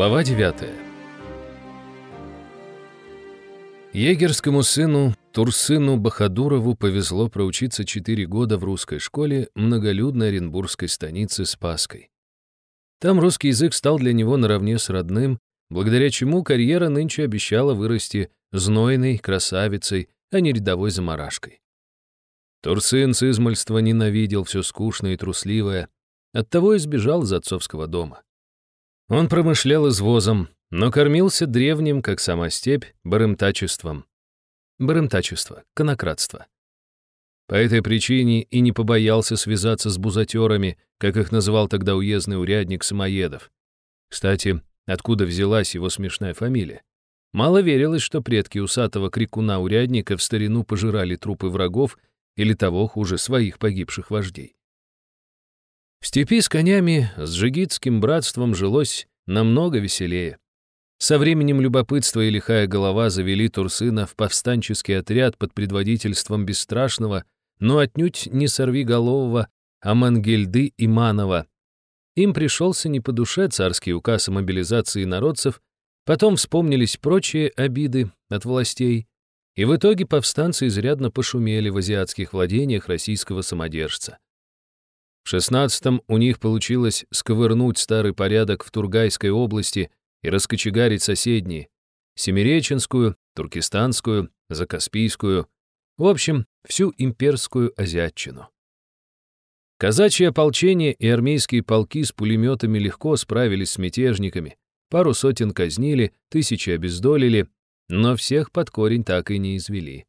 Глава 9 Егерскому сыну Турсыну Бахадурову повезло проучиться 4 года в русской школе многолюдной оренбургской станицы Спаской. Там русский язык стал для него наравне с родным, благодаря чему карьера нынче обещала вырасти знойной красавицей, а не рядовой заморашкой. Турсын с измальства ненавидел все скучное и трусливое, оттого избежал из отцовского дома. Он промышлял извозом, но кормился древним, как сама степь, барымтачеством. Барымтачество, конократство. По этой причине и не побоялся связаться с бузатерами, как их называл тогда уездный урядник Самоедов. Кстати, откуда взялась его смешная фамилия? Мало верилось, что предки усатого крикуна-урядника в старину пожирали трупы врагов или того хуже своих погибших вождей. В степи с конями, с джигитским братством жилось намного веселее. Со временем любопытство и лихая голова завели Турсына в повстанческий отряд под предводительством бесстрашного, но отнюдь не сорвиголового Амангельды Иманова. Им пришелся не по душе царский указ о мобилизации народцев, потом вспомнились прочие обиды от властей, и в итоге повстанцы изрядно пошумели в азиатских владениях российского самодержца. В шестнадцатом у них получилось сковырнуть старый порядок в Тургайской области и раскочегарить соседние — Семиреченскую, Туркестанскую, Закаспийскую, в общем, всю имперскую азиатчину. Казачье ополчение и армейские полки с пулеметами легко справились с мятежниками, пару сотен казнили, тысячи обездолили, но всех под корень так и не извели.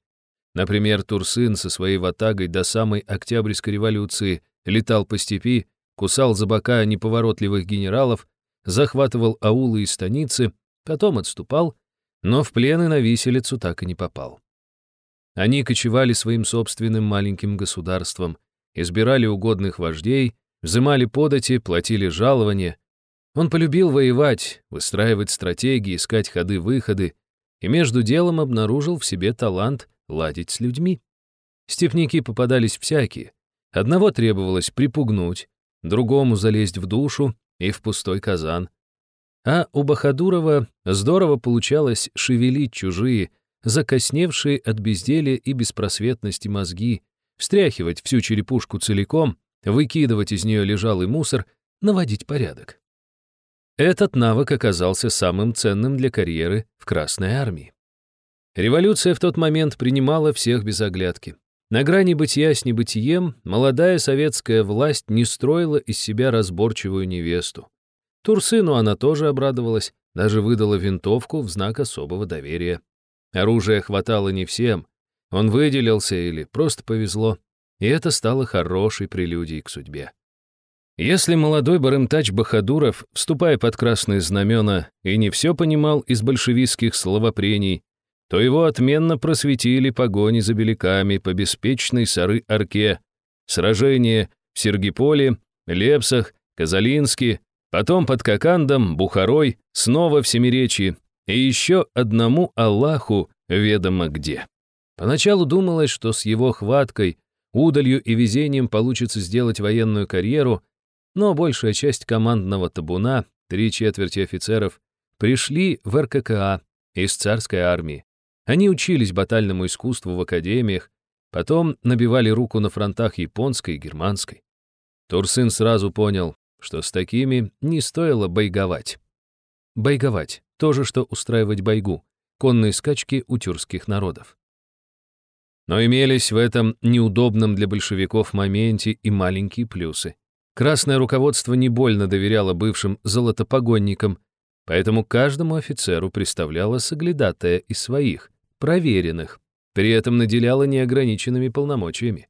Например, Турсын со своей ватагой до самой Октябрьской революции летал по степи, кусал за бока неповоротливых генералов, захватывал аулы и станицы, потом отступал, но в плен и на виселицу так и не попал. Они кочевали своим собственным маленьким государством, избирали угодных вождей, взымали подати, платили жалования. Он полюбил воевать, выстраивать стратегии, искать ходы-выходы, и между делом обнаружил в себе талант ладить с людьми. Степники попадались всякие, Одного требовалось припугнуть, другому залезть в душу и в пустой казан. А у Бахадурова здорово получалось шевелить чужие, закосневшие от безделия и беспросветности мозги, встряхивать всю черепушку целиком, выкидывать из нее лежалый мусор, наводить порядок. Этот навык оказался самым ценным для карьеры в Красной армии. Революция в тот момент принимала всех без оглядки. На грани бытия с небытием молодая советская власть не строила из себя разборчивую невесту. Турсыну она тоже обрадовалась, даже выдала винтовку в знак особого доверия. Оружия хватало не всем. Он выделился или просто повезло, и это стало хорошей прелюдией к судьбе. Если молодой барымтач Бахадуров, вступая под красные знамена, и не все понимал из большевистских словопрений, то его отменно просветили погони за беляками по беспечной Сары-Арке, сражения в Сергиполе, Лепсах, Казалинске, потом под Кокандом, Бухарой, снова в Семиречье, и еще одному Аллаху ведомо где. Поначалу думалось, что с его хваткой, удалью и везением получится сделать военную карьеру, но большая часть командного табуна, три четверти офицеров, пришли в РККА из царской армии. Они учились батальному искусству в академиях, потом набивали руку на фронтах японской и германской. Турсын сразу понял, что с такими не стоило байговать. Байговать — то же, что устраивать байгу, конные скачки у тюркских народов. Но имелись в этом неудобном для большевиков моменте и маленькие плюсы. Красное руководство не больно доверяло бывшим золотопогонникам, поэтому каждому офицеру представляло соглядатая из своих, проверенных, при этом наделяла неограниченными полномочиями.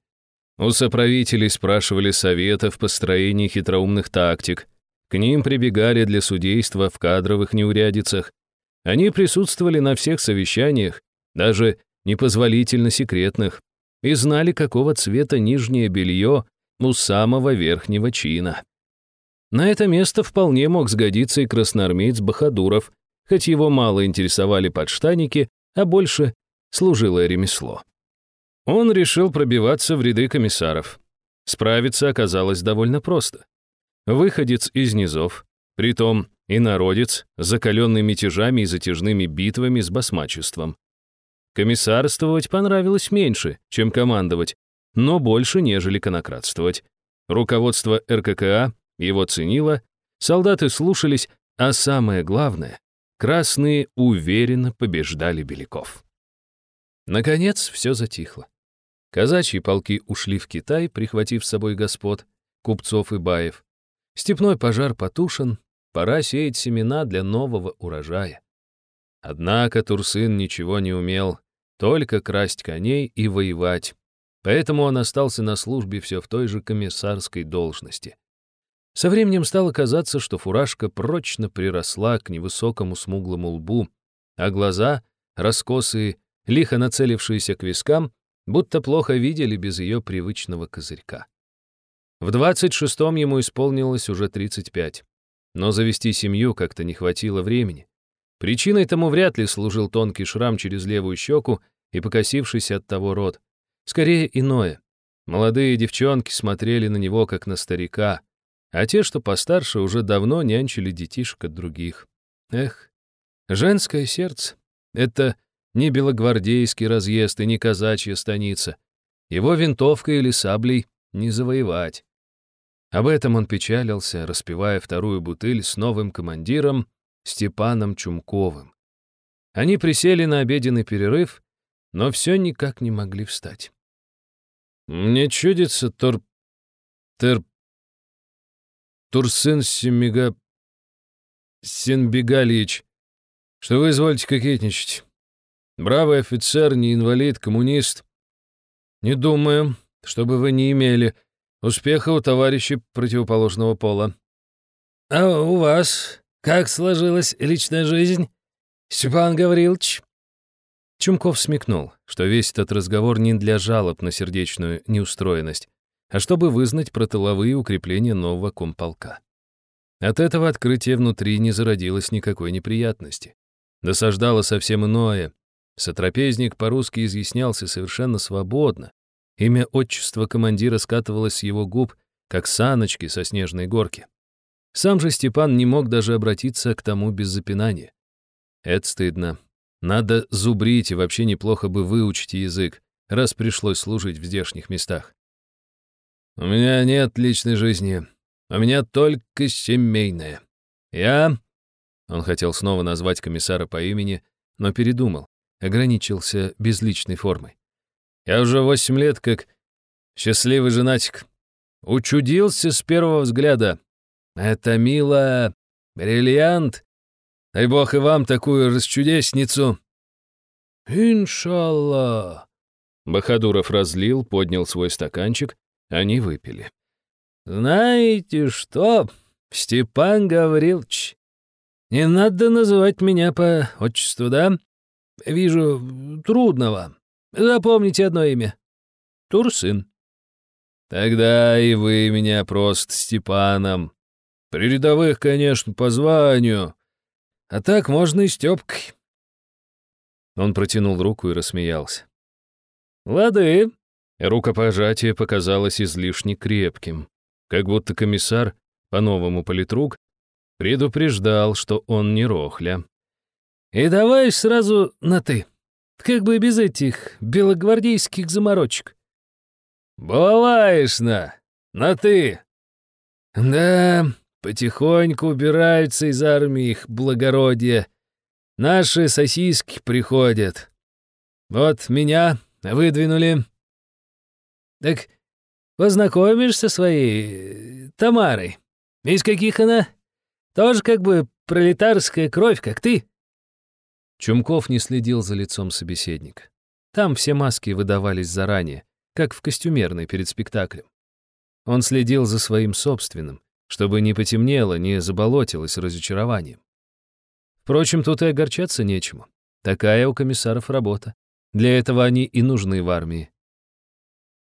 У соправителей спрашивали совета в построении хитроумных тактик, к ним прибегали для судейства в кадровых неурядицах. Они присутствовали на всех совещаниях, даже непозволительно секретных, и знали, какого цвета нижнее белье у самого верхнего чина. На это место вполне мог сгодиться и красноармеец Бахадуров, хоть его мало интересовали подштаники, а больше служилое ремесло. Он решил пробиваться в ряды комиссаров. Справиться оказалось довольно просто. Выходец из низов, притом и народец, закаленный мятежами и затяжными битвами с басмачеством. Комиссарствовать понравилось меньше, чем командовать, но больше, нежели конократствовать. Руководство РККА его ценило, солдаты слушались, а самое главное, красные уверенно побеждали беляков. Наконец, все затихло. Казачьи полки ушли в Китай, прихватив с собой господ, купцов и баев. Степной пожар потушен, пора сеять семена для нового урожая. Однако Турсын ничего не умел, только красть коней и воевать. Поэтому он остался на службе все в той же комиссарской должности. Со временем стало казаться, что фуражка прочно приросла к невысокому смуглому лбу, а глаза, раскосые, лихо нацелившиеся к вискам, будто плохо видели без ее привычного козырька. В 26-м ему исполнилось уже 35, но завести семью как-то не хватило времени. Причиной тому вряд ли служил тонкий шрам через левую щеку и покосившийся от того рот. Скорее иное. Молодые девчонки смотрели на него, как на старика, а те, что постарше, уже давно нянчили детишек от других. Эх, женское сердце — это не белогвардейский разъезд и не казачья станица. Его винтовкой или саблей не завоевать. Об этом он печалился, распивая вторую бутыль с новым командиром Степаном Чумковым. Они присели на обеденный перерыв, но все никак не могли встать. «Мне чудится, Тор... Тер... Турсын Семига... Сенбегальевич, что вы изволите кокетничать. Бравый офицер, не инвалид, коммунист. Не думаю, чтобы вы не имели успеха у товарищей противоположного пола. А у вас как сложилась личная жизнь, Степан Гаврилович? Чумков смекнул, что весь этот разговор не для жалоб на сердечную неустроенность, а чтобы вызнать про тыловые укрепления нового комполка. От этого открытия внутри не зародилось никакой неприятности. Досаждало совсем иное, Сотрапезник по-русски изъяснялся совершенно свободно. Имя отчества командира скатывалось с его губ, как саночки со снежной горки. Сам же Степан не мог даже обратиться к тому без запинания. Это стыдно. Надо зубрить и вообще неплохо бы выучить язык, раз пришлось служить в здешних местах. «У меня нет личной жизни. У меня только семейная. Я...» Он хотел снова назвать комиссара по имени, но передумал ограничился безличной формой. «Я уже восемь лет как счастливый женатик. Учудился с первого взгляда. Это мило, бриллиант. Дай бог и вам такую расчудесницу». «Иншаллах!» Бахадуров разлил, поднял свой стаканчик, они выпили. «Знаете что, Степан Гаврилович, не надо называть меня по отчеству, да? Вижу, трудного. Запомните одно имя. Турсын. Тогда и вы меня просто Степаном. При рядовых, конечно, по званию. А так можно и Степкой. Он протянул руку и рассмеялся. Лады. Рукопожатие показалось излишне крепким, как будто комиссар, по-новому политрук, предупреждал, что он не рохля. И давай сразу на «ты». Как бы без этих белогвардейских заморочек. Бываешь на, на «ты». Да, потихоньку убираются из армии их благородие. Наши сосиски приходят. Вот меня выдвинули. Так познакомишься со своей э, Тамарой? Из каких она? Тоже как бы пролетарская кровь, как ты. Чумков не следил за лицом собеседника. Там все маски выдавались заранее, как в костюмерной перед спектаклем. Он следил за своим собственным, чтобы не потемнело, не заболотилось разочарованием. Впрочем, тут и огорчаться нечему. Такая у комиссаров работа. Для этого они и нужны в армии.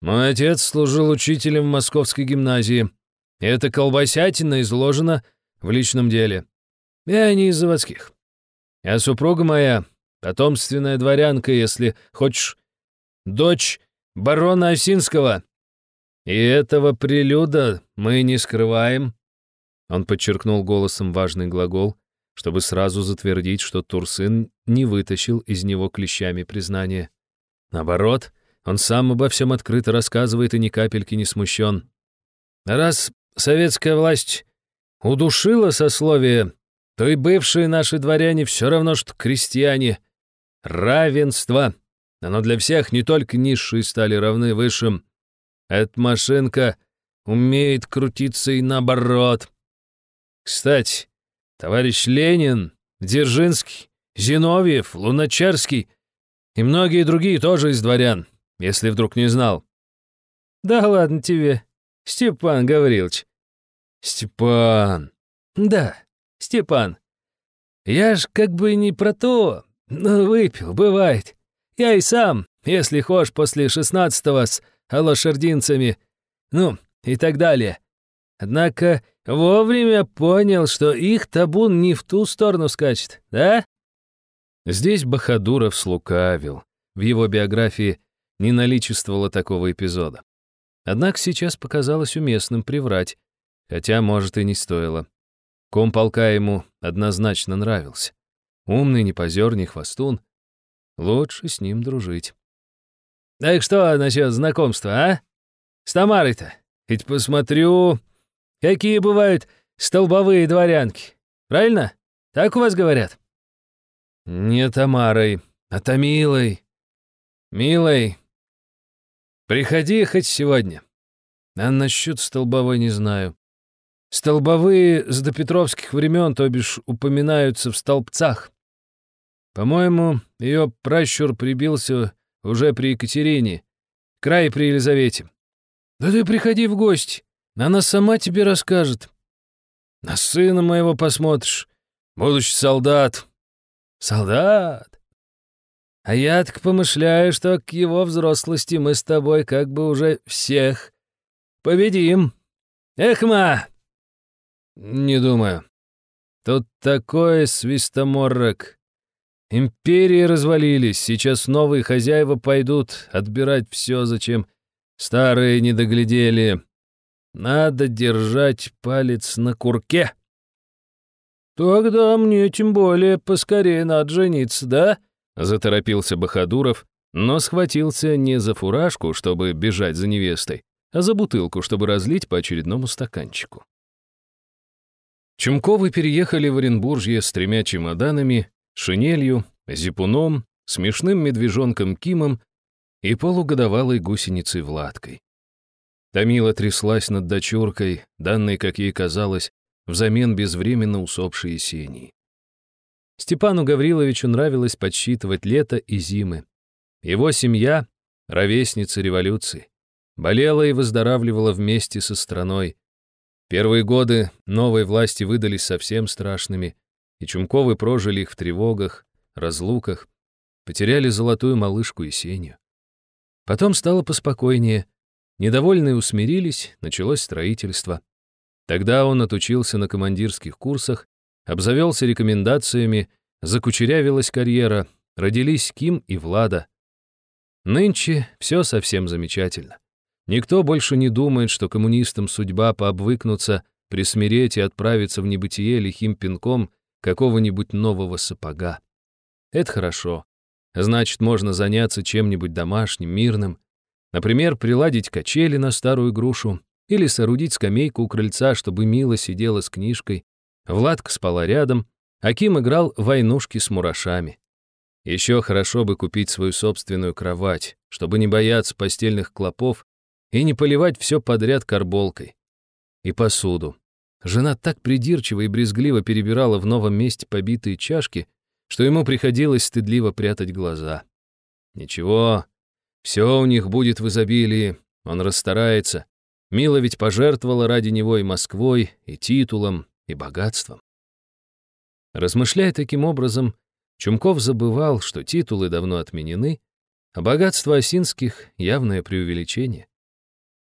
Мой отец служил учителем в московской гимназии. Эта колбасятина изложена в личном деле. Я не из заводских. А супруга моя — потомственная дворянка, если хочешь, дочь барона Осинского. И этого прелюда мы не скрываем. Он подчеркнул голосом важный глагол, чтобы сразу затвердить, что Турсын не вытащил из него клещами признания. Наоборот, он сам обо всем открыто рассказывает и ни капельки не смущен. Раз советская власть удушила сословие, то и бывшие наши дворяне все равно, что крестьяне. Равенство. Оно для всех, не только низшие стали равны высшим. Эта машинка умеет крутиться и наоборот. Кстати, товарищ Ленин, Дзержинский, Зиновьев, Луначарский и многие другие тоже из дворян, если вдруг не знал. Да ладно тебе, Степан Гаврилович. Степан. Да, Степан. Я ж как бы не про то, но выпил, бывает. Я и сам, если хошь, после шестнадцатого с лошадинцами, ну, и так далее. Однако вовремя понял, что их табун не в ту сторону скачет, да? Здесь Бахадуров слукавил. В его биографии не наличествовало такого эпизода. Однако сейчас показалось уместным приврать, хотя, может, и не стоило. Комполка ему однозначно нравился. Умный, не позер, не хвостун. Лучше с ним дружить. «Так что насчет знакомства, а? С Тамарой-то? Ведь посмотрю, какие бывают столбовые дворянки. Правильно? Так у вас говорят?» «Не Тамарой, а Томилой. Милой, приходи хоть сегодня. А насчет столбовой не знаю. Столбовые с допетровских времен, то бишь, упоминаются в столбцах. По-моему, ее пращур прибился уже при Екатерине, край при Елизавете. Да ты приходи в гости, она сама тебе расскажет. На сына моего посмотришь, будущий солдат. Солдат? А я так помышляю, что к его взрослости мы с тобой как бы уже всех победим. Эхма! «Не думаю. Тут такой свистоморок. Империи развалились, сейчас новые хозяева пойдут отбирать все, зачем старые не доглядели. Надо держать палец на курке». «Тогда мне тем более поскорее надо жениться, да?» — заторопился Бахадуров, но схватился не за фуражку, чтобы бежать за невестой, а за бутылку, чтобы разлить по очередному стаканчику. Чумковы переехали в Оренбуржье с тремя чемоданами, шинелью, зипуном, смешным медвежонком Кимом и полугодовалой гусеницей Владкой. Томила тряслась над дочуркой, данной, как ей казалось, взамен безвременно усопшей Есении. Степану Гавриловичу нравилось подсчитывать лето и зимы. Его семья — ровесница революции. Болела и выздоравливала вместе со страной, Первые годы новой власти выдались совсем страшными, и Чумковы прожили их в тревогах, разлуках, потеряли золотую малышку Есению. Потом стало поспокойнее, недовольные усмирились, началось строительство. Тогда он отучился на командирских курсах, обзавелся рекомендациями, закучерявилась карьера, родились Ким и Влада. Нынче все совсем замечательно. Никто больше не думает, что коммунистам судьба пообвыкнуться, присмиреть и отправиться в небытие лихим пинком какого-нибудь нового сапога. Это хорошо. Значит, можно заняться чем-нибудь домашним, мирным. Например, приладить качели на старую грушу или соорудить скамейку у крыльца, чтобы Мила сидела с книжкой. Владка спала рядом, а Ким играл в войнушки с мурашами. Еще хорошо бы купить свою собственную кровать, чтобы не бояться постельных клопов и не поливать все подряд карболкой. И посуду. Жена так придирчиво и брезгливо перебирала в новом месте побитые чашки, что ему приходилось стыдливо прятать глаза. Ничего, все у них будет в изобилии, он расстарается. Мила ведь пожертвовала ради него и Москвой, и титулом, и богатством. Размышляя таким образом, Чумков забывал, что титулы давно отменены, а богатство осинских — явное преувеличение.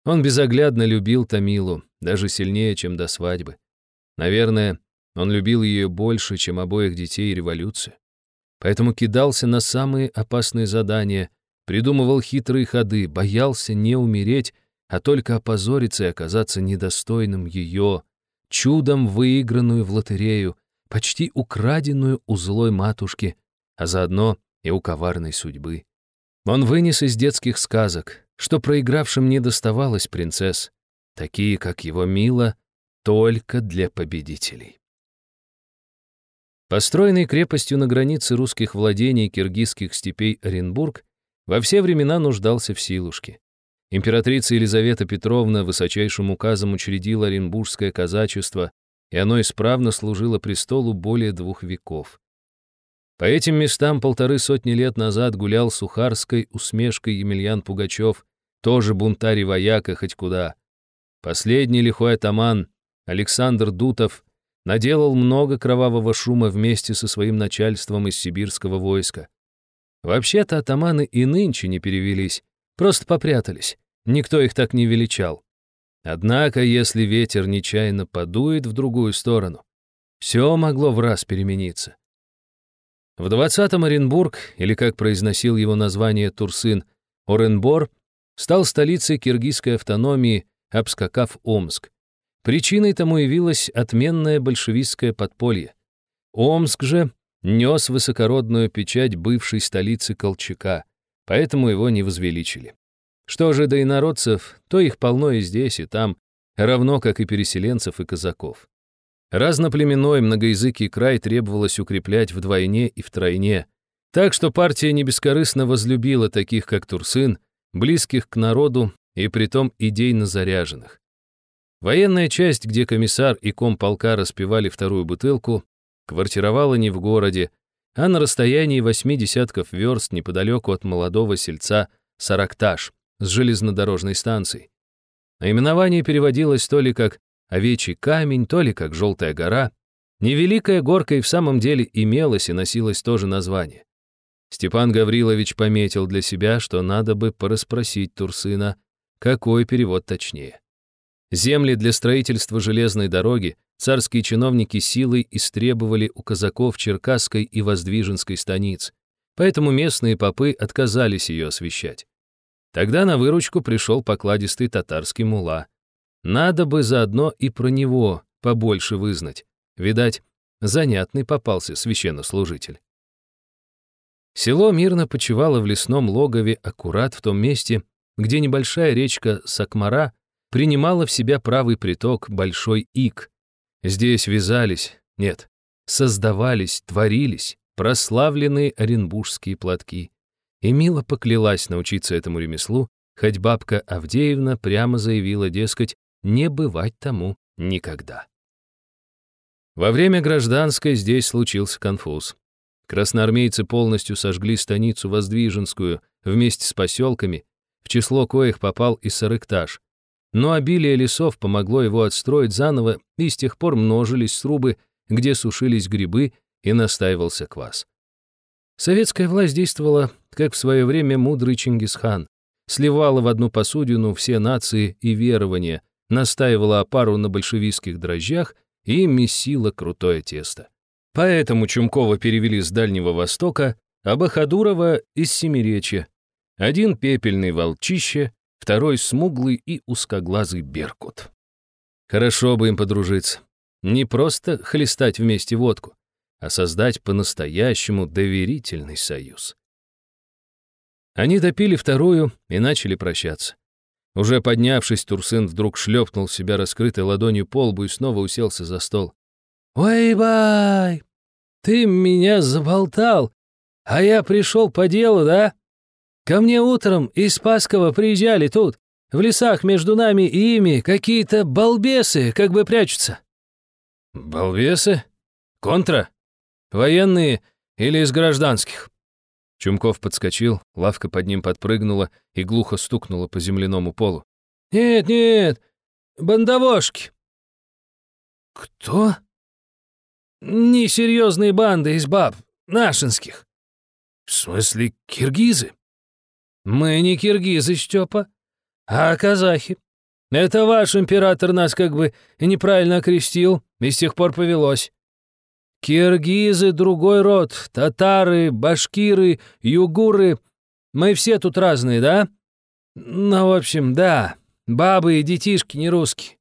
Он безоглядно любил Тамилу, даже сильнее, чем до свадьбы. Наверное, он любил ее больше, чем обоих детей и революцию. Поэтому кидался на самые опасные задания, придумывал хитрые ходы, боялся не умереть, а только опозориться и оказаться недостойным ее, чудом выигранную в лотерею, почти украденную у злой матушки, а заодно и у коварной судьбы. Он вынес из детских сказок, что проигравшим не доставалось принцесс, такие, как его Мила, только для победителей. Построенный крепостью на границе русских владений киргизских степей Оренбург во все времена нуждался в силушке. Императрица Елизавета Петровна высочайшим указом учредила Оренбургское казачество, и оно исправно служило престолу более двух веков. По этим местам полторы сотни лет назад гулял сухарской усмешкой Емельян Пугачев, тоже бунтарь и вояка хоть куда. Последний лихой атаман, Александр Дутов, наделал много кровавого шума вместе со своим начальством из сибирского войска. Вообще-то атаманы и нынче не перевелись, просто попрятались. Никто их так не величал. Однако, если ветер нечаянно подует в другую сторону, все могло в раз перемениться. В 20-м Оренбург, или как произносил его название Турсын, Оренбор, стал столицей киргизской автономии, обскакав Омск. Причиной тому явилось отменное большевистское подполье. Омск же нес высокородную печать бывшей столицы Колчака, поэтому его не возвеличили. Что же до инородцев, то их полно и здесь, и там, равно как и переселенцев и казаков. Разноплеменной многоязыкий край требовалось укреплять вдвойне и втройне, так что партия не бескорыстно возлюбила таких, как Турсын, близких к народу и притом идейно заряженных. Военная часть, где комиссар и комполка распивали вторую бутылку, квартировала не в городе, а на расстоянии восьми десятков верст неподалеку от молодого сельца Саракташ с железнодорожной станцией. Наименование переводилось то ли как «овечий камень», то ли как «желтая гора». Невеликая горка и в самом деле имелась и носилось тоже название. Степан Гаврилович пометил для себя, что надо бы порасспросить Турсына, какой перевод точнее. Земли для строительства железной дороги царские чиновники силой истребовали у казаков Черкасской и Воздвиженской станиц, поэтому местные попы отказались ее освещать. Тогда на выручку пришел покладистый татарский мула. Надо бы заодно и про него побольше вызнать. Видать, занятный попался священнослужитель. Село мирно почивало в лесном логове аккурат в том месте, где небольшая речка Сакмара принимала в себя правый приток Большой Ик. Здесь вязались, нет, создавались, творились прославленные оренбургские платки. И Мила поклялась научиться этому ремеслу, хоть бабка Авдеевна прямо заявила, дескать, не бывать тому никогда. Во время гражданской здесь случился конфуз. Красноармейцы полностью сожгли станицу Воздвиженскую вместе с поселками, в число коих попал и Сарыкташ, но обилие лесов помогло его отстроить заново, и с тех пор множились срубы, где сушились грибы и настаивался квас. Советская власть действовала, как в свое время мудрый Чингисхан, сливала в одну посудину все нации и верования, настаивала опару на большевистских дрожжах и месила крутое тесто. Поэтому Чумкова перевели с Дальнего Востока, а Бахадурова — из Семиречья. Один пепельный волчище, второй смуглый и узкоглазый беркут. Хорошо бы им подружиться. Не просто хлестать вместе водку, а создать по-настоящему доверительный союз. Они допили вторую и начали прощаться. Уже поднявшись, Турсын вдруг шлепнул себя раскрытой ладонью по лбу и снова уселся за стол. «Ой-бай! Ты меня заболтал, а я пришел по делу, да?» Ко мне утром из Спасского приезжали тут, в лесах между нами и ими какие-то балбесы как бы прячутся». «Балбесы? Контра? Военные или из гражданских?» Чумков подскочил, лавка под ним подпрыгнула и глухо стукнула по земляному полу. «Нет, нет, бандовошки». «Кто?» «Несерьезные банды из баб, нашинских». «В смысле, киргизы?» «Мы не киргизы, Степа, а казахи. Это ваш император нас как бы неправильно окрестил, и с тех пор повелось. Киргизы — другой род, татары, башкиры, югуры. Мы все тут разные, да? Ну, в общем, да, бабы и детишки не русские.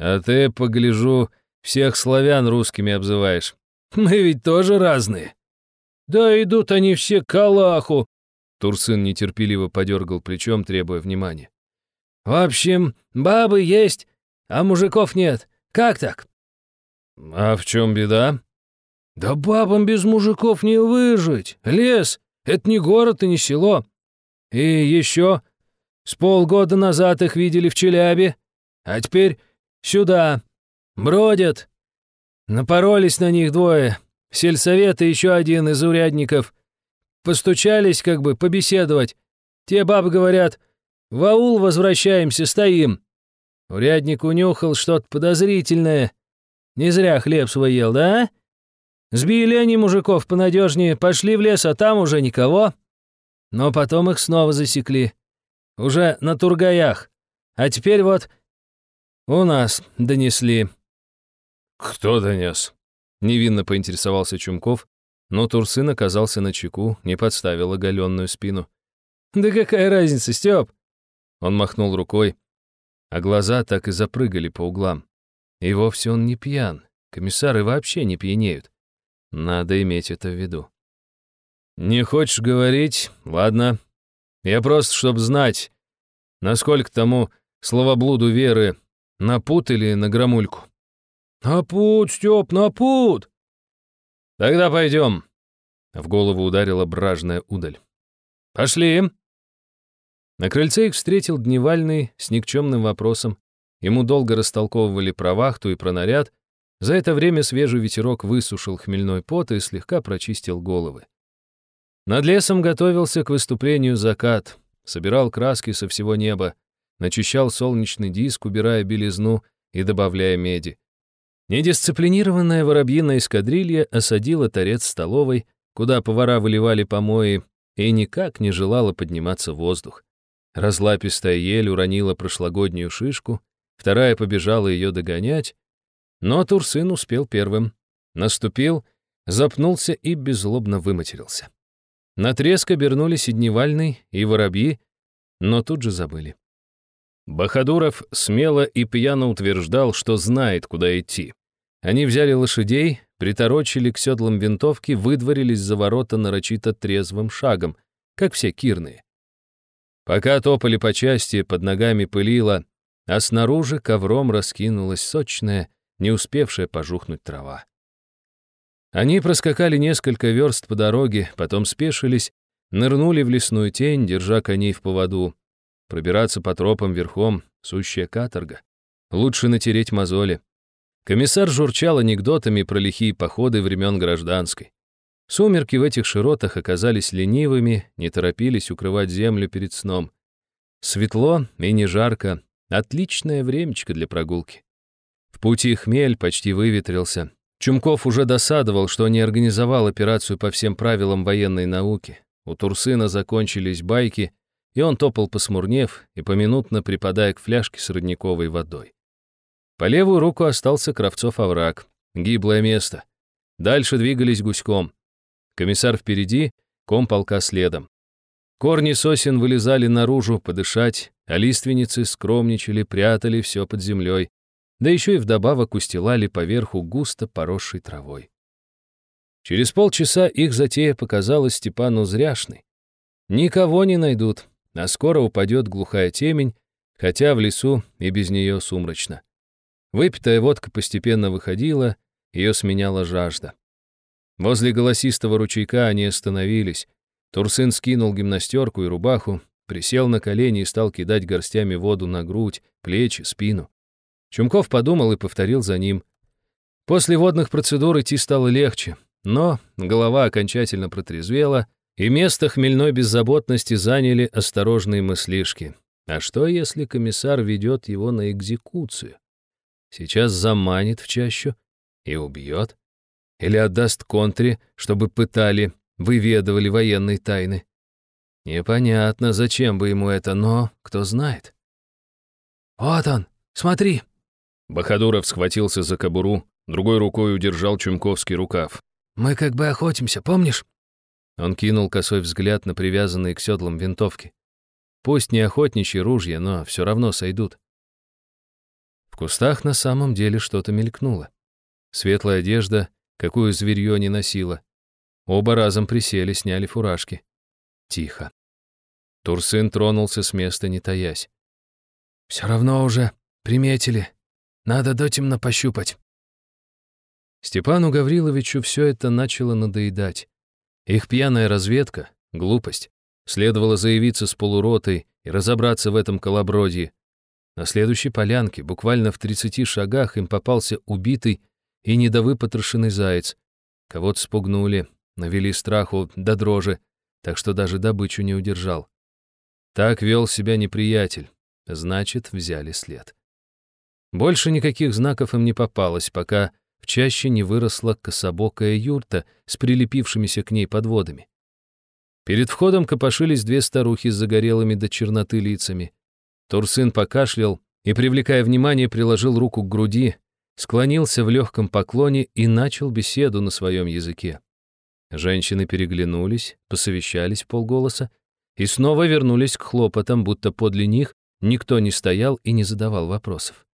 А ты, погляжу, всех славян русскими обзываешь. Мы ведь тоже разные. Да идут они все к Аллаху. Турсын нетерпеливо подергал плечом, требуя внимания. В общем, бабы есть, а мужиков нет. Как так? А в чем беда? Да бабам без мужиков не выжить. Лес — это не город и не село. И еще с полгода назад их видели в Челябе, а теперь сюда. Бродят. Напоролись на них двое. Сельсовет и еще один из урядников. Постучались как бы побеседовать. Те бабы говорят, в аул возвращаемся, стоим. Урядник унюхал что-то подозрительное. Не зря хлеб свой ел, да? Сбили они мужиков понадежнее, пошли в лес, а там уже никого. Но потом их снова засекли. Уже на тургаях. А теперь вот у нас донесли. Кто донес? Невинно поинтересовался Чумков, но Турсын оказался на чеку, не подставил оголенную спину. «Да какая разница, Степ?» Он махнул рукой, а глаза так и запрыгали по углам. И вовсе он не пьян. Комиссары вообще не пьянеют. Надо иметь это в виду. «Не хочешь говорить? Ладно. Я просто, чтобы знать, насколько тому словоблуду веры на пут или на громульку». «На пут, Степ, на пут!» «Тогда пойдем». В голову ударила бражная удаль. «Пошли!» На крыльце их встретил Дневальный с никчемным вопросом. Ему долго растолковывали про вахту и про наряд. За это время свежий ветерок высушил хмельной пот и слегка прочистил головы. Над лесом готовился к выступлению закат, собирал краски со всего неба, начищал солнечный диск, убирая белизну и добавляя меди. Недисциплинированная воробьиная эскадрилья осадила торец столовой, куда повара выливали помои, и никак не желала подниматься в воздух. Разлапистая ель уронила прошлогоднюю шишку, вторая побежала ее догонять, но Турсын успел первым. Наступил, запнулся и беззлобно выматерился. На треск обернулись и Дневальный, и Воробьи, но тут же забыли. Бахадуров смело и пьяно утверждал, что знает, куда идти. Они взяли лошадей, приторочили к седлам винтовки, выдворились за ворота нарочито трезвым шагом, как все кирные. Пока топали по части, под ногами пылило, а снаружи ковром раскинулась сочная, не успевшая пожухнуть трава. Они проскакали несколько верст по дороге, потом спешились, нырнули в лесную тень, держа коней в поводу. Пробираться по тропам верхом — сущая каторга. Лучше натереть мозоли. Комиссар журчал анекдотами про лихие походы времен гражданской. Сумерки в этих широтах оказались ленивыми, не торопились укрывать землю перед сном. Светло и не жарко, отличное времечко для прогулки. В пути хмель почти выветрился, Чумков уже досадовал, что не организовал операцию по всем правилам военной науки. У Турсына закончились байки, и он топал посмурнев и поминутно припадая к фляжке с родниковой водой. По левую руку остался Кравцов овраг. Гиблое место. Дальше двигались гуськом. Комиссар впереди, комполка следом. Корни сосен вылезали наружу подышать, а лиственницы скромничали, прятали все под землей, да еще и вдобавок устилали поверху густо поросшей травой. Через полчаса их затея показалась Степану зряшной. Никого не найдут, а скоро упадет глухая темень, хотя в лесу и без нее сумрачно. Выпитая водка постепенно выходила, ее сменяла жажда. Возле голосистого ручейка они остановились. Турсын скинул гимнастерку и рубаху, присел на колени и стал кидать горстями воду на грудь, плечи, спину. Чумков подумал и повторил за ним. После водных процедур идти стало легче, но голова окончательно протрезвела, и место хмельной беззаботности заняли осторожные мыслишки. А что, если комиссар ведет его на экзекуцию? Сейчас заманит в чащу и убьет? Или отдаст контре, чтобы пытали, выведывали военные тайны? Непонятно, зачем бы ему это, но кто знает. «Вот он, смотри!» Бахадуров схватился за кобуру, другой рукой удержал Чумковский рукав. «Мы как бы охотимся, помнишь?» Он кинул косой взгляд на привязанные к седлам винтовки. Пусть не охотничьи ружья, но все равно сойдут. В кустах на самом деле что-то мелькнуло. Светлая одежда, какую зверье не носило. Оба разом присели, сняли фуражки. Тихо. Турсын тронулся с места, не таясь. «Все равно уже приметили. Надо дотемно пощупать». Степану Гавриловичу все это начало надоедать. Их пьяная разведка — глупость. Следовало заявиться с полуротой и разобраться в этом колобродье. На следующей полянке, буквально в 30 шагах, им попался убитый и недовыпотрошенный заяц. Кого-то спугнули, навели страху до дрожи, так что даже добычу не удержал. Так вел себя неприятель, значит, взяли след. Больше никаких знаков им не попалось, пока в чаще не выросла кособокая юрта с прилепившимися к ней подводами. Перед входом копошились две старухи с загорелыми до черноты лицами. Турсын покашлял и, привлекая внимание, приложил руку к груди, склонился в легком поклоне и начал беседу на своем языке. Женщины переглянулись, посовещались полголоса и снова вернулись к хлопотам, будто подле них никто не стоял и не задавал вопросов.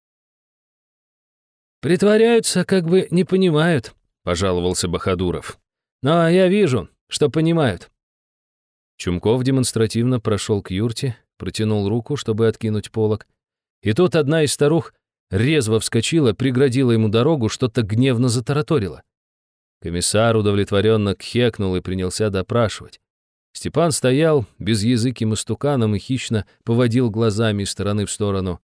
«Притворяются, как бы не понимают», — пожаловался Бахадуров. «Но я вижу, что понимают». Чумков демонстративно прошел к юрте, протянул руку, чтобы откинуть полог. И тут одна из старух резво вскочила, преградила ему дорогу, что-то гневно затараторила. Комиссар удовлетворенно кхекнул и принялся допрашивать. Степан стоял без языким истуканом и хищно поводил глазами из стороны в сторону.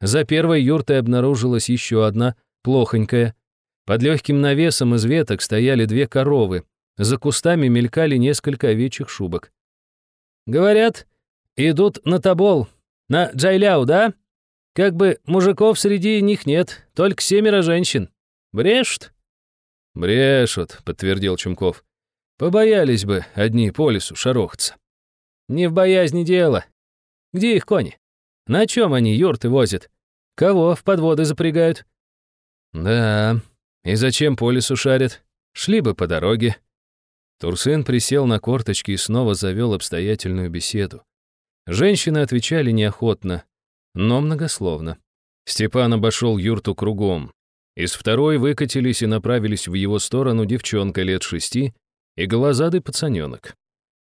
За первой юртой обнаружилась еще одна, плохонькая. Под легким навесом из веток стояли две коровы. За кустами мелькали несколько овечьих шубок. «Говорят, идут на Табол, на Джайляу, да? Как бы мужиков среди них нет, только семеро женщин. Брешут?» «Брешут», — подтвердил Чумков. «Побоялись бы одни по лесу шарохаться». «Не в боязни дело. Где их кони? На чем они юрты возят? Кого в подводы запрягают?» «Да, и зачем по лесу шарят? Шли бы по дороге». Турсын присел на корточки и снова завел обстоятельную беседу. Женщины отвечали неохотно, но многословно. Степан обошел юрту кругом. Из второй выкатились и направились в его сторону девчонка лет шести и глазадый пацаненок.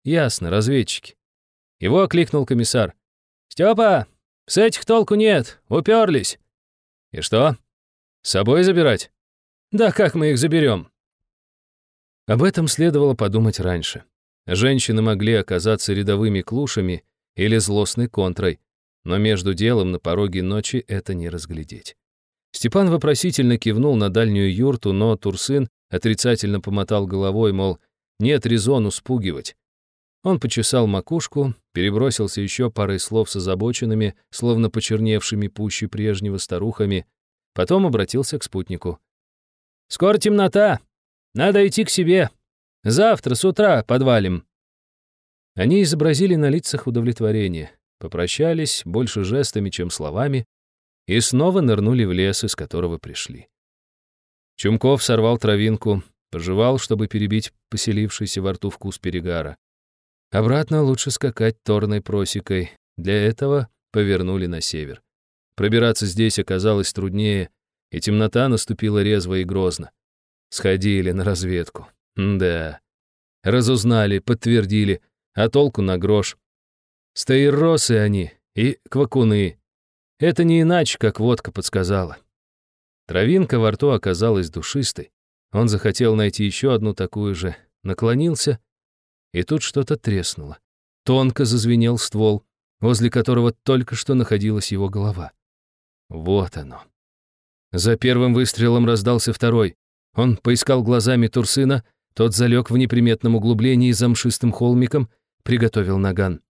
Ясно, разведчики. Его окликнул комиссар. «Степа, с этих толку нет, уперлись». «И что?» С собой забирать? Да как мы их заберем? Об этом следовало подумать раньше. Женщины могли оказаться рядовыми клушами или злостной контрой, но между делом на пороге ночи это не разглядеть. Степан вопросительно кивнул на дальнюю юрту, но Турсын отрицательно помотал головой, мол, нет резону спугивать. Он почесал макушку, перебросился еще парой слов с озабоченными, словно почерневшими пуще прежнего старухами, Потом обратился к спутнику. «Скоро темнота. Надо идти к себе. Завтра с утра подвалим». Они изобразили на лицах удовлетворение, попрощались больше жестами, чем словами, и снова нырнули в лес, из которого пришли. Чумков сорвал травинку, пожевал, чтобы перебить поселившийся во рту вкус перегара. Обратно лучше скакать торной просекой. Для этого повернули на север. Пробираться здесь оказалось труднее, и темнота наступила резво и грозно. Сходили на разведку. М да. Разузнали, подтвердили, а толку на грош. Стаиросы они и квакуны. Это не иначе, как водка подсказала. Травинка во рту оказалась душистой. Он захотел найти еще одну такую же, наклонился, и тут что-то треснуло. Тонко зазвенел ствол, возле которого только что находилась его голова. Вот оно. За первым выстрелом раздался второй. Он поискал глазами Турсына, тот залег в неприметном углублении за мшистым холмиком, приготовил наган.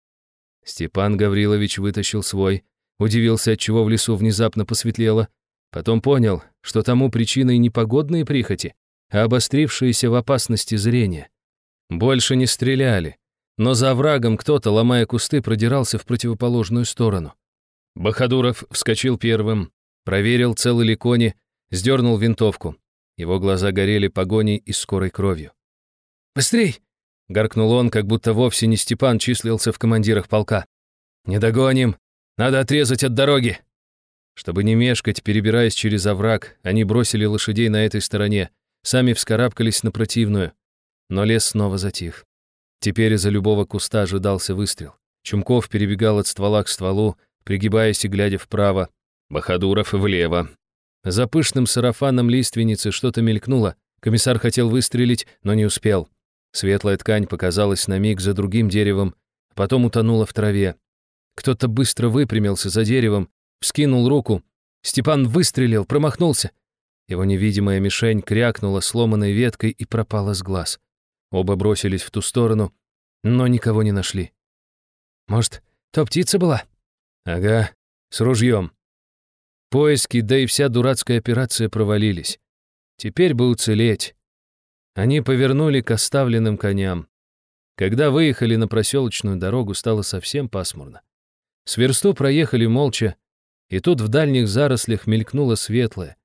Степан Гаврилович вытащил свой, удивился, от чего в лесу внезапно посветлело, потом понял, что тому причиной не погодные прихоти, а обострившиеся в опасности зрения. Больше не стреляли, но за оврагом кто-то, ломая кусты, продирался в противоположную сторону. Бахадуров вскочил первым, проверил, целы ли кони, сдернул винтовку. Его глаза горели погоней и скорой кровью. «Быстрей!» — гаркнул он, как будто вовсе не Степан числился в командирах полка. «Не догоним! Надо отрезать от дороги!» Чтобы не мешкать, перебираясь через овраг, они бросили лошадей на этой стороне, сами вскарабкались на противную. Но лес снова затих. Теперь из-за любого куста ожидался выстрел. Чумков перебегал от ствола к стволу, пригибаясь и глядя вправо. Бахадуров влево. За пышным сарафаном лиственницы что-то мелькнуло. Комиссар хотел выстрелить, но не успел. Светлая ткань показалась на миг за другим деревом, потом утонула в траве. Кто-то быстро выпрямился за деревом, вскинул руку. Степан выстрелил, промахнулся. Его невидимая мишень крякнула сломанной веткой и пропала с глаз. Оба бросились в ту сторону, но никого не нашли. «Может, то птица была?» «Ага, с ружьем». Поиски, да и вся дурацкая операция провалились. Теперь бы уцелеть. Они повернули к оставленным коням. Когда выехали на проселочную дорогу, стало совсем пасмурно. С версту проехали молча, и тут в дальних зарослях мелькнуло светлое.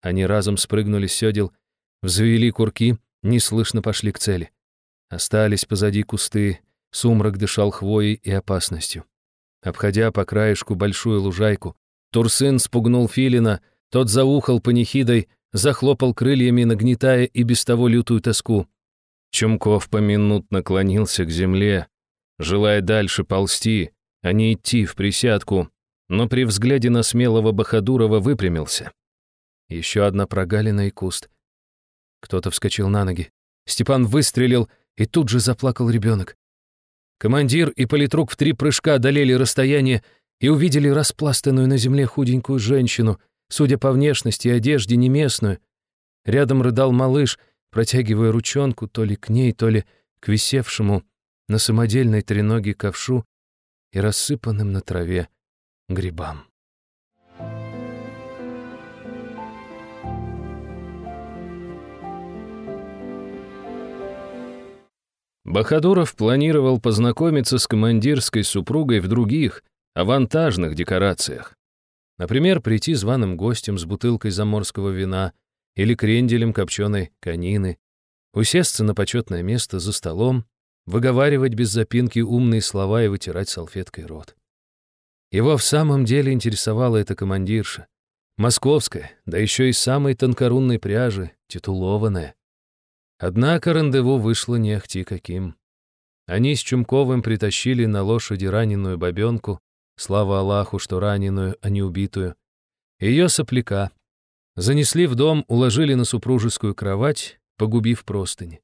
Они разом спрыгнули с седел, взвели курки, неслышно пошли к цели. Остались позади кусты, сумрак дышал хвоей и опасностью. Обходя по краешку большую лужайку, Турсын спугнул филина, тот заухал панихидой, захлопал крыльями, нагнетая и без того лютую тоску. Чумков поминутно наклонился к земле, желая дальше ползти, а не идти в присядку, но при взгляде на смелого Бахадурова выпрямился. Еще одна прогалина и куст. Кто-то вскочил на ноги. Степан выстрелил, и тут же заплакал ребенок. Командир и политрук в три прыжка одолели расстояние и увидели распластанную на земле худенькую женщину, судя по внешности и одежде, не местную. Рядом рыдал малыш, протягивая ручонку то ли к ней, то ли к висевшему на самодельной треноге ковшу и рассыпанным на траве грибам. Бахадуров планировал познакомиться с командирской супругой в других, авантажных декорациях. Например, прийти званым гостем с бутылкой заморского вина или кренделем копченой конины, усесться на почетное место за столом выговаривать без запинки умные слова и вытирать салфеткой рот. Его в самом деле интересовала эта командирша. Московская, да еще и самой тонкорунной пряжи, титулованная. Однако рандеву вышло не ахти каким. Они с Чумковым притащили на лошади раненую бабенку, слава Аллаху, что раненую, а не убитую, ее сопляка. Занесли в дом, уложили на супружескую кровать, погубив простыни.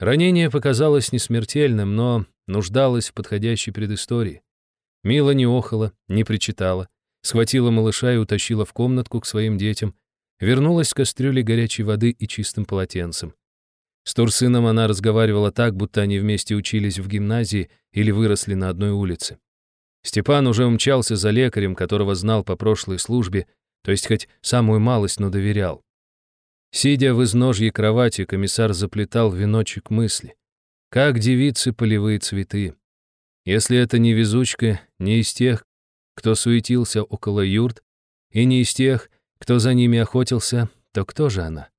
Ранение показалось несмертельным, но нуждалось в подходящей предыстории. Мила не охала, не причитала, схватила малыша и утащила в комнатку к своим детям, вернулась с кастрюлей горячей воды и чистым полотенцем. С Турсыном она разговаривала так, будто они вместе учились в гимназии или выросли на одной улице. Степан уже умчался за лекарем, которого знал по прошлой службе, то есть хоть самую малость, но доверял. Сидя в изножье кровати, комиссар заплетал веночек мысли. Как девицы полевые цветы. Если это не везучка, не из тех, кто суетился около юрт, и не из тех, кто за ними охотился, то кто же она?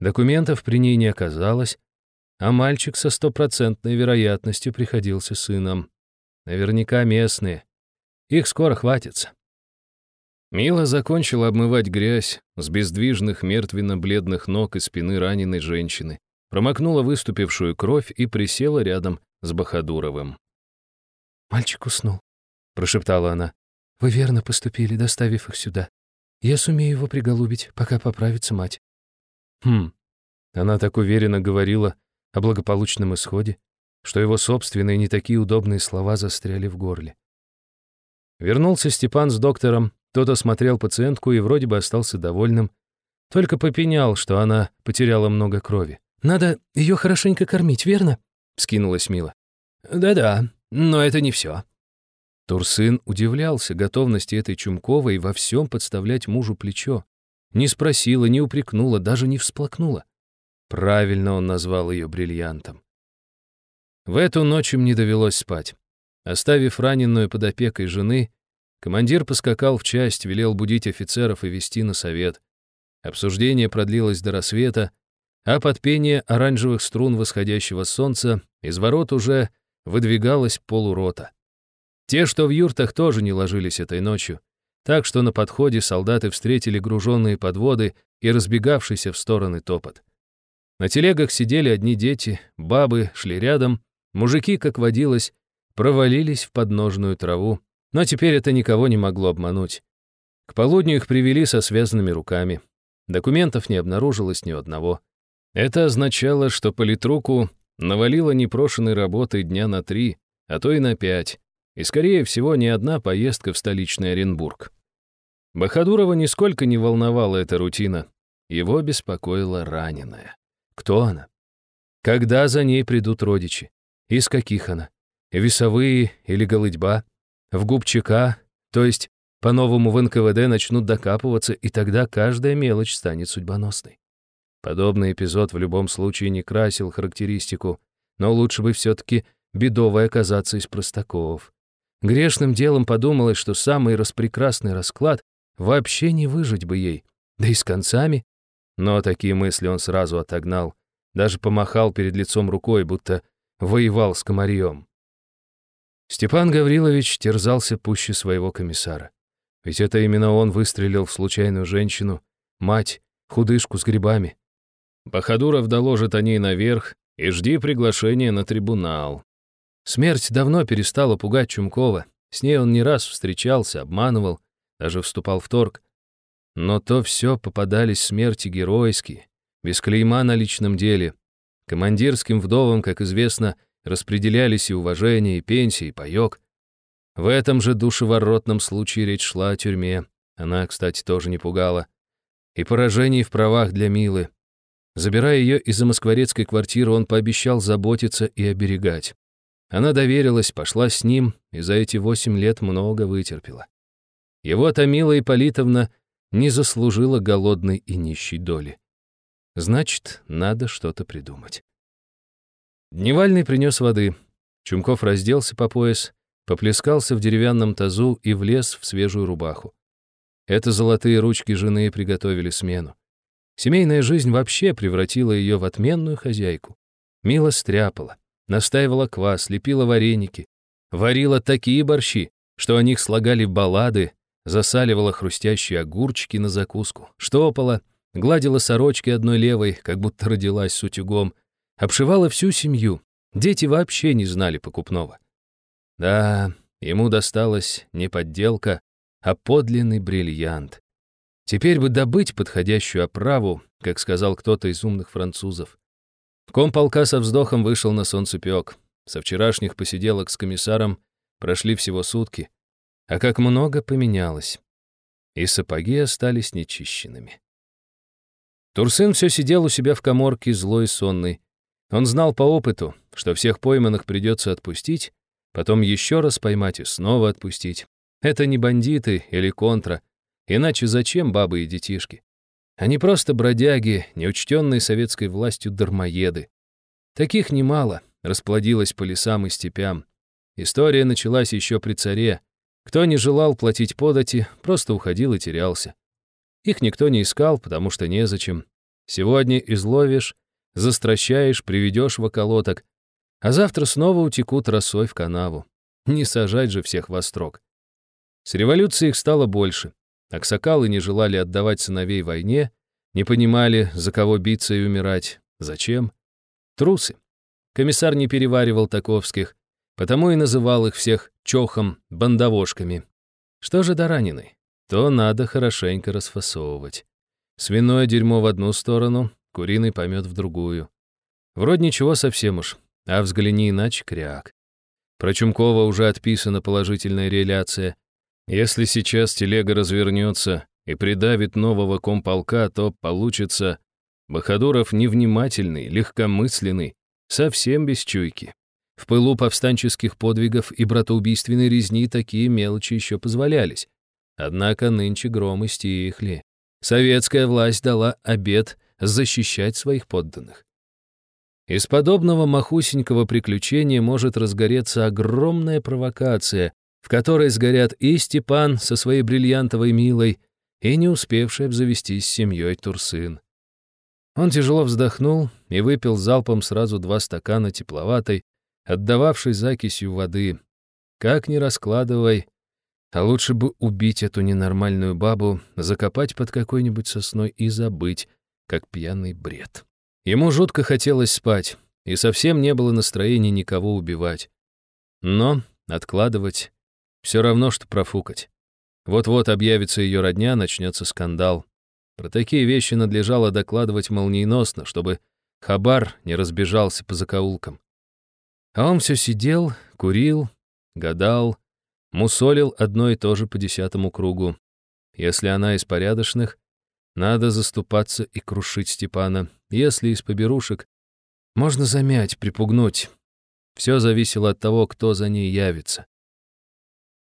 Документов при ней не оказалось, а мальчик со стопроцентной вероятностью приходился сыном. Наверняка местные. Их скоро хватится. Мила закончила обмывать грязь с бездвижных мертвенно-бледных ног и спины раненой женщины, промокнула выступившую кровь и присела рядом с Бахадуровым. «Мальчик уснул», — прошептала она. «Вы верно поступили, доставив их сюда. Я сумею его приголубить, пока поправится мать». Хм, она так уверенно говорила о благополучном исходе, что его собственные не такие удобные слова застряли в горле. Вернулся Степан с доктором, тот осмотрел пациентку и вроде бы остался довольным, только попенял, что она потеряла много крови. «Надо ее хорошенько кормить, верно?» — скинулась Мила. «Да-да, но это не все». Турсын удивлялся готовности этой Чумковой во всем подставлять мужу плечо. Не спросила, не упрекнула, даже не всплакнула. Правильно он назвал ее бриллиантом. В эту ночь им не довелось спать. Оставив раненую под опекой жены, Командир поскакал в часть, велел будить офицеров и вести на совет. Обсуждение продлилось до рассвета, а под пение оранжевых струн восходящего солнца из ворот уже выдвигалась полурота. Те, что в юртах, тоже не ложились этой ночью. так что на подходе солдаты встретили груженные подводы и разбегавшийся в стороны топот. На телегах сидели одни дети, бабы шли рядом, мужики, как водилось, провалились в подножную траву, но теперь это никого не могло обмануть. К полудню их привели со связанными руками. Документов не обнаружилось ни одного. Это означало, что политруку навалило непрошенной работы дня на три, а то и на пять, и, скорее всего, не одна поездка в столичный Оренбург. Бахадурова нисколько не волновала эта рутина. Его беспокоила раненая. Кто она? Когда за ней придут родичи? Из каких она? Весовые или голыдьба? В губчака, то есть по-новому в НКВД начнут докапываться, и тогда каждая мелочь станет судьбоносной. Подобный эпизод в любом случае не красил характеристику, но лучше бы все-таки бедовой оказаться из простаков. Грешным делом подумалось, что самый распрекрасный расклад вообще не выжить бы ей, да и с концами. Но такие мысли он сразу отогнал, даже помахал перед лицом рукой, будто воевал с комарьем. Степан Гаврилович терзался пуще своего комиссара. Ведь это именно он выстрелил в случайную женщину, мать, худышку с грибами. Бахадуров доложит о ней наверх и жди приглашения на трибунал. Смерть давно перестала пугать Чумкова. С ней он не раз встречался, обманывал, даже вступал в торг. Но то все попадались смерти геройские, без клейма на личном деле. Командирским вдовам, как известно, распределялись и уважение, и пенсии, и паёк. В этом же душеворотном случае речь шла о тюрьме. Она, кстати, тоже не пугала. И поражений в правах для Милы. Забирая ее из замоскворецкой квартиры, он пообещал заботиться и оберегать. Она доверилась, пошла с ним, и за эти восемь лет много вытерпела. Его Томила Ипполитовна не заслужила голодной и нищей доли. Значит, надо что-то придумать. Дневальный принес воды. Чумков разделся по пояс, поплескался в деревянном тазу и влез в свежую рубаху. Это золотые ручки жены приготовили смену. Семейная жизнь вообще превратила ее в отменную хозяйку. Мила стряпала, настаивала квас, лепила вареники, варила такие борщи, что о них слагали баллады, засаливала хрустящие огурчики на закуску, штопала, гладила сорочки одной левой, как будто родилась с утюгом, обшивала всю семью. Дети вообще не знали покупного. Да, ему досталась не подделка, а подлинный бриллиант. Теперь бы добыть подходящую оправу, как сказал кто-то из умных французов. Комполка со вздохом вышел на солнцепек. Со вчерашних посиделок с комиссаром прошли всего сутки. А как много поменялось. И сапоги остались нечищенными. Турсын все сидел у себя в коморке, злой и сонный. Он знал по опыту, что всех пойманных придется отпустить, потом еще раз поймать и снова отпустить. Это не бандиты или контра, иначе зачем бабы и детишки? Они просто бродяги, неучтенные советской властью дармоеды. Таких немало, расплодилось по лесам и степям. История началась еще при царе. Кто не желал платить подати, просто уходил и терялся. Их никто не искал, потому что незачем. Сегодня изловишь, застращаешь, приведешь в околоток, а завтра снова утекут росой в канаву. Не сажать же всех во строк. С революцией их стало больше. Аксакалы не желали отдавать сыновей войне, не понимали, за кого биться и умирать. Зачем? Трусы. Комиссар не переваривал таковских, потому и называл их всех чохом, бандовошками. Что же до раненой? То надо хорошенько расфасовывать. Свиное дерьмо в одну сторону, куриный помет в другую. Вроде ничего совсем уж, а взгляни иначе кряк. Про Чумкова уже отписана положительная реляция. Если сейчас телега развернется и придавит нового комполка, то получится Бахадуров невнимательный, легкомысленный, совсем без чуйки. В пылу повстанческих подвигов и братоубийственной резни такие мелочи еще позволялись. Однако нынче громы стихли. Советская власть дала обет защищать своих подданных. Из подобного махусенького приключения может разгореться огромная провокация, в которой сгорят и Степан со своей бриллиантовой милой, и не успевший обзавестись семьей Турсын. Он тяжело вздохнул и выпил залпом сразу два стакана тепловатой, отдававшей закисью воды. Как ни раскладывай, А лучше бы убить эту ненормальную бабу, закопать под какой-нибудь сосной и забыть, как пьяный бред. Ему жутко хотелось спать, и совсем не было настроения никого убивать. Но откладывать все равно, что профукать. Вот-вот объявится ее родня, начнется скандал. Про такие вещи надлежало докладывать молниеносно, чтобы хабар не разбежался по закоулкам. А он все сидел, курил, гадал, мусолил одно и то же по десятому кругу. Если она из порядочных, надо заступаться и крушить Степана. Если из поберушек, можно замять, припугнуть. Все зависело от того, кто за ней явится.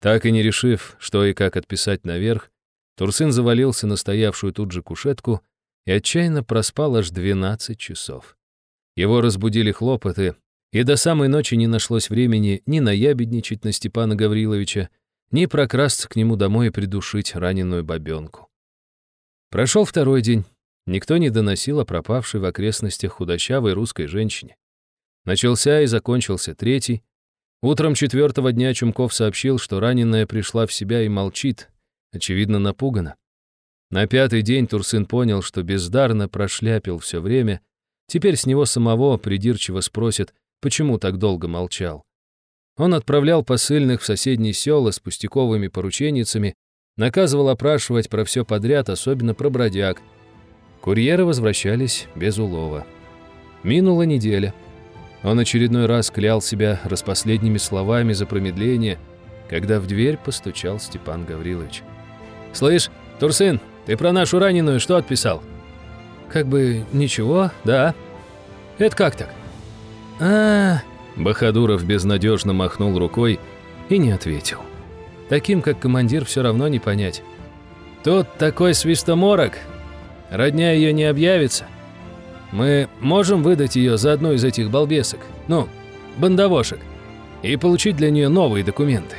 Так и не решив, что и как отписать наверх, Турсын завалился на стоявшую тут же кушетку и отчаянно проспал аж 12 часов. Его разбудили хлопоты, и до самой ночи не нашлось времени ни наябедничать на Степана Гавриловича, ни прокрасться к нему домой и придушить раненую бабенку. Прошел второй день. Никто не доносил о пропавшей в окрестностях худощавой русской женщине. Начался и закончился третий, Утром четвертого дня Чумков сообщил, что раненая пришла в себя и молчит, очевидно, напугана. На пятый день Турсын понял, что бездарно прошляпил все время. Теперь с него самого придирчиво спросят, почему так долго молчал. Он отправлял посыльных в соседние села с пустяковыми порученницами, наказывал опрашивать про все подряд, особенно про бродяг. Курьеры возвращались без улова. Минула неделя — он очередной раз клял себя распоследними словами за промедление, когда в дверь постучал Степан Гаврилович. «Слышь, Турсын, ты про нашу раненую что отписал?» «Как бы ничего, да». «Это как так?» а, Бахадуров безнадежно махнул рукой и не ответил. Таким, как командир, все равно не понять. «Тут такой свистоморок. Родня ее не объявится. Мы можем выдать ее за одну из этих балбесок, ну, бандовошек, и получить для нее новые документы.